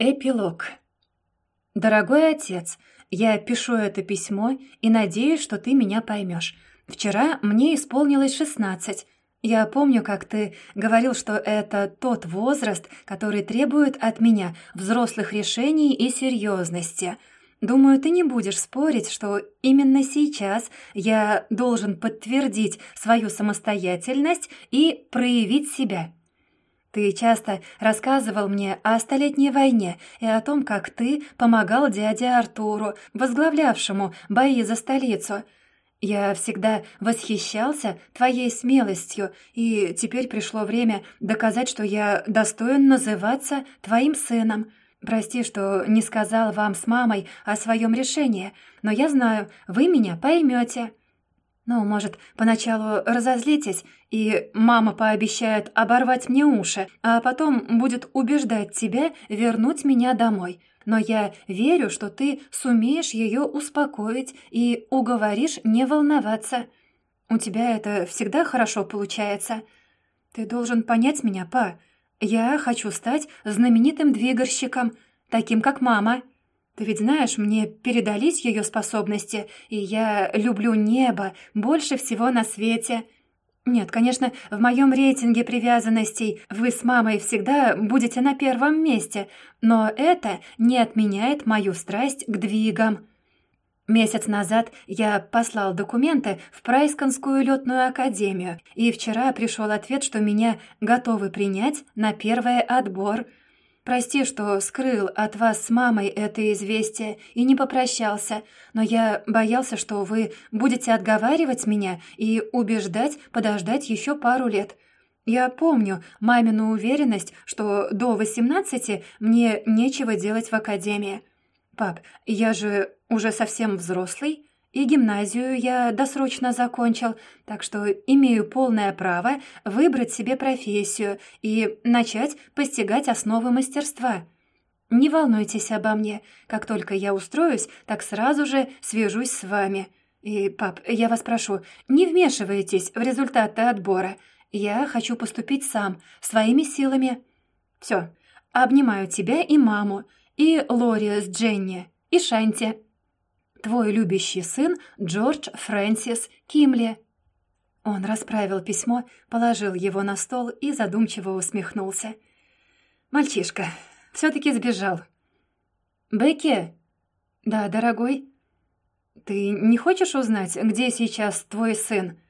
Эпилог. Дорогой отец, я пишу это письмо и надеюсь, что ты меня поймешь. Вчера мне исполнилось шестнадцать. Я помню, как ты говорил, что это тот возраст, который требует от меня взрослых решений и серьезности. Думаю, ты не будешь спорить, что именно сейчас я должен подтвердить свою самостоятельность и проявить себя. Ты часто рассказывал мне о Столетней войне и о том, как ты помогал дяде Артуру, возглавлявшему бои за столицу. Я всегда восхищался твоей смелостью, и теперь пришло время доказать, что я достоин называться твоим сыном. Прости, что не сказал вам с мамой о своем решении, но я знаю, вы меня поймете. Ну, может, поначалу разозлитесь, и мама пообещает оборвать мне уши, а потом будет убеждать тебя вернуть меня домой. Но я верю, что ты сумеешь ее успокоить и уговоришь не волноваться. У тебя это всегда хорошо получается. Ты должен понять меня, па. Я хочу стать знаменитым двигарщиком, таким как мама». Ты ведь знаешь, мне передались ее способности, и я люблю небо больше всего на свете. Нет, конечно, в моем рейтинге привязанностей вы с мамой всегда будете на первом месте, но это не отменяет мою страсть к двигам. Месяц назад я послал документы в Прайсконскую летную академию, и вчера пришел ответ, что меня готовы принять на первый отбор – Прости, что скрыл от вас с мамой это известие и не попрощался, но я боялся, что вы будете отговаривать меня и убеждать подождать еще пару лет. Я помню мамину уверенность, что до восемнадцати мне нечего делать в академии. Пап, я же уже совсем взрослый, и гимназию я досрочно закончил, так что имею полное право выбрать себе профессию и начать постигать основы мастерства. Не волнуйтесь обо мне. Как только я устроюсь, так сразу же свяжусь с вами. И, пап, я вас прошу, не вмешивайтесь в результаты отбора. Я хочу поступить сам, своими силами. Все, обнимаю тебя и маму, и Лори с Дженни, и Шанти. Твой любящий сын Джордж Фрэнсис Кимли». Он расправил письмо, положил его на стол и задумчиво усмехнулся. «Мальчишка, все-таки сбежал». «Бекки?» «Да, дорогой?» «Ты не хочешь узнать, где сейчас твой сын?»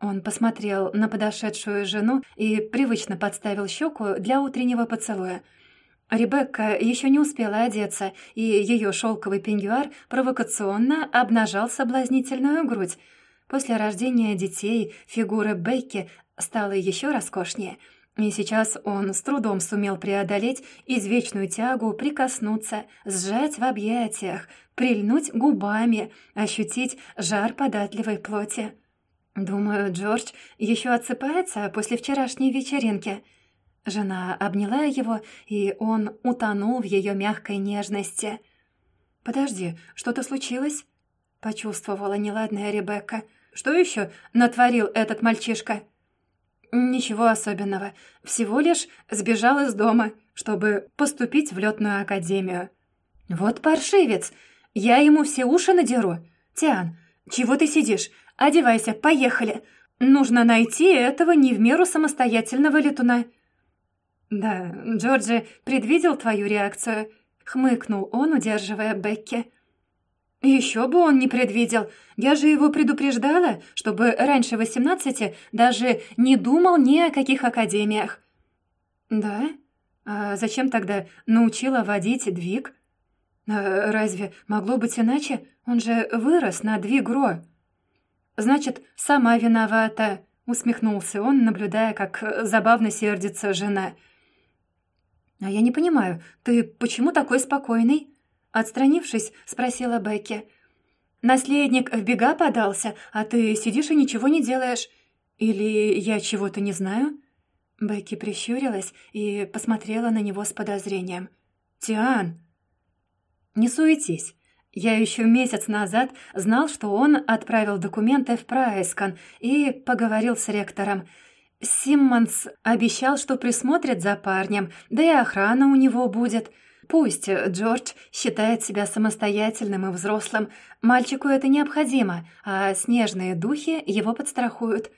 Он посмотрел на подошедшую жену и привычно подставил щеку для утреннего поцелуя – Ребекка еще не успела одеться, и ее шелковый пеньюар провокационно обнажал соблазнительную грудь. После рождения детей фигура Бекки стала еще роскошнее, и сейчас он с трудом сумел преодолеть извечную тягу прикоснуться, сжать в объятиях, прильнуть губами, ощутить жар податливой плоти. Думаю, Джордж еще отсыпается после вчерашней вечеринки — Жена обняла его, и он утонул в ее мягкой нежности. «Подожди, что-то случилось?» — почувствовала неладная Ребекка. «Что еще натворил этот мальчишка?» «Ничего особенного. Всего лишь сбежал из дома, чтобы поступить в летную академию». «Вот паршивец! Я ему все уши надеру. Тиан, чего ты сидишь? Одевайся, поехали. Нужно найти этого не в меру самостоятельного летуна». «Да, Джорджи предвидел твою реакцию», — хмыкнул он, удерживая Бекки. «Еще бы он не предвидел. Я же его предупреждала, чтобы раньше восемнадцати даже не думал ни о каких академиях». «Да? А зачем тогда научила водить двиг?» а «Разве могло быть иначе? Он же вырос на двигро». «Значит, сама виновата», — усмехнулся он, наблюдая, как забавно сердится жена. «А я не понимаю, ты почему такой спокойный?» Отстранившись, спросила Бекки. «Наследник в бега подался, а ты сидишь и ничего не делаешь. Или я чего-то не знаю?» Бекки прищурилась и посмотрела на него с подозрением. «Тиан!» «Не суетись. Я еще месяц назад знал, что он отправил документы в Прайскон и поговорил с ректором. Симмонс обещал, что присмотрит за парнем, да и охрана у него будет. Пусть Джордж считает себя самостоятельным и взрослым, мальчику это необходимо, а снежные духи его подстрахуют.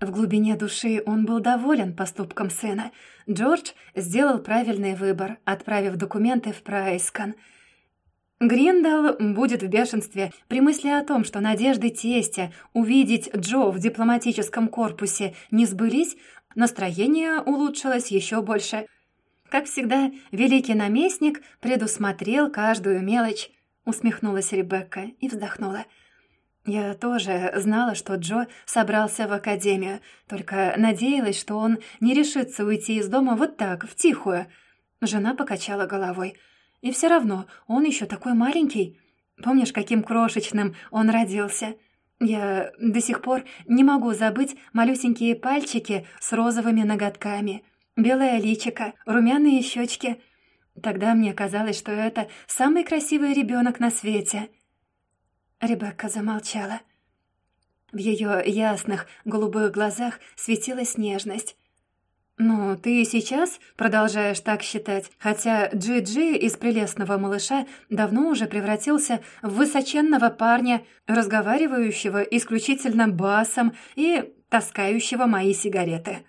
В глубине души он был доволен поступком сына. Джордж сделал правильный выбор, отправив документы в Прайскан. Гриндал будет в бешенстве при мысли о том, что надежды тестя увидеть Джо в дипломатическом корпусе не сбылись, настроение улучшилось еще больше – как всегда, великий наместник предусмотрел каждую мелочь. Усмехнулась Ребекка и вздохнула. Я тоже знала, что Джо собрался в академию, только надеялась, что он не решится уйти из дома вот так, в тихую. Жена покачала головой. И все равно он еще такой маленький. Помнишь, каким крошечным он родился? Я до сих пор не могу забыть малюсенькие пальчики с розовыми ноготками — белое личико, румяные щечки. Тогда мне казалось, что это самый красивый ребенок на свете. Ребекка замолчала. В ее ясных голубых глазах светилась нежность. «Ну, ты сейчас продолжаешь так считать, хотя Джи-Джи из прелестного малыша давно уже превратился в высоченного парня, разговаривающего исключительно басом и таскающего мои сигареты».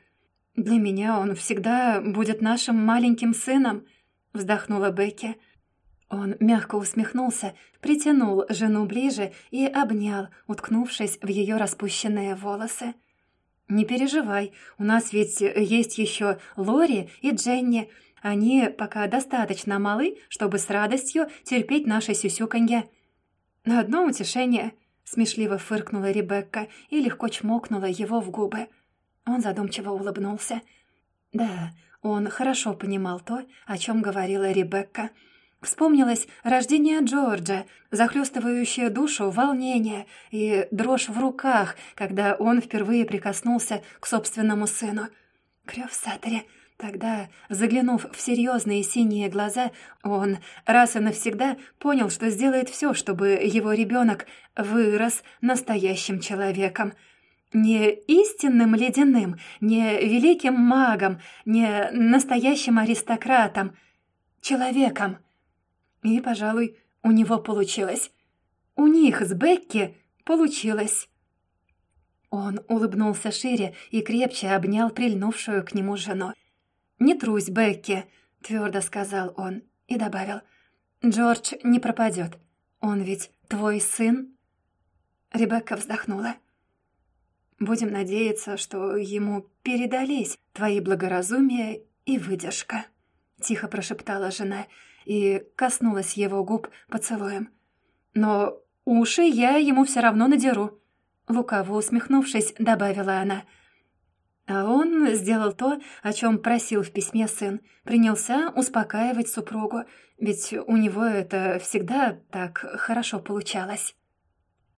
«Для меня он всегда будет нашим маленьким сыном», — вздохнула Бекки. Он мягко усмехнулся, притянул жену ближе и обнял, уткнувшись в ее распущенные волосы. «Не переживай, у нас ведь есть еще Лори и Дженни. Они пока достаточно малы, чтобы с радостью терпеть наше сюсюканье». «Одно утешение», — смешливо фыркнула Ребекка и легко чмокнула его в губы. Он задумчиво улыбнулся. Да, он хорошо понимал то, о чем говорила Ребекка. Вспомнилось рождение Джорджа, захлестывающее душу волнение и дрожь в руках, когда он впервые прикоснулся к собственному сыну. Крёв Сатаре. Тогда, заглянув в серьезные синие глаза, он раз и навсегда понял, что сделает все, чтобы его ребенок вырос настоящим человеком — не истинным ледяным, не великим магом, не настоящим аристократом, человеком. И, пожалуй, у него получилось. У них с Бекки получилось. Он улыбнулся шире и крепче обнял прильнувшую к нему жену. «Не трусь, Бекки», — твердо сказал он и добавил. «Джордж не пропадет. Он ведь твой сын?» Ребекка вздохнула. Будем надеяться, что ему передались твои благоразумие и выдержка», — тихо прошептала жена и коснулась его губ поцелуем. «Но уши я ему все равно надеру», — лукаво усмехнувшись, добавила она. А он сделал то, о чем просил в письме сын, принялся успокаивать супругу, ведь у него это всегда так хорошо получалось.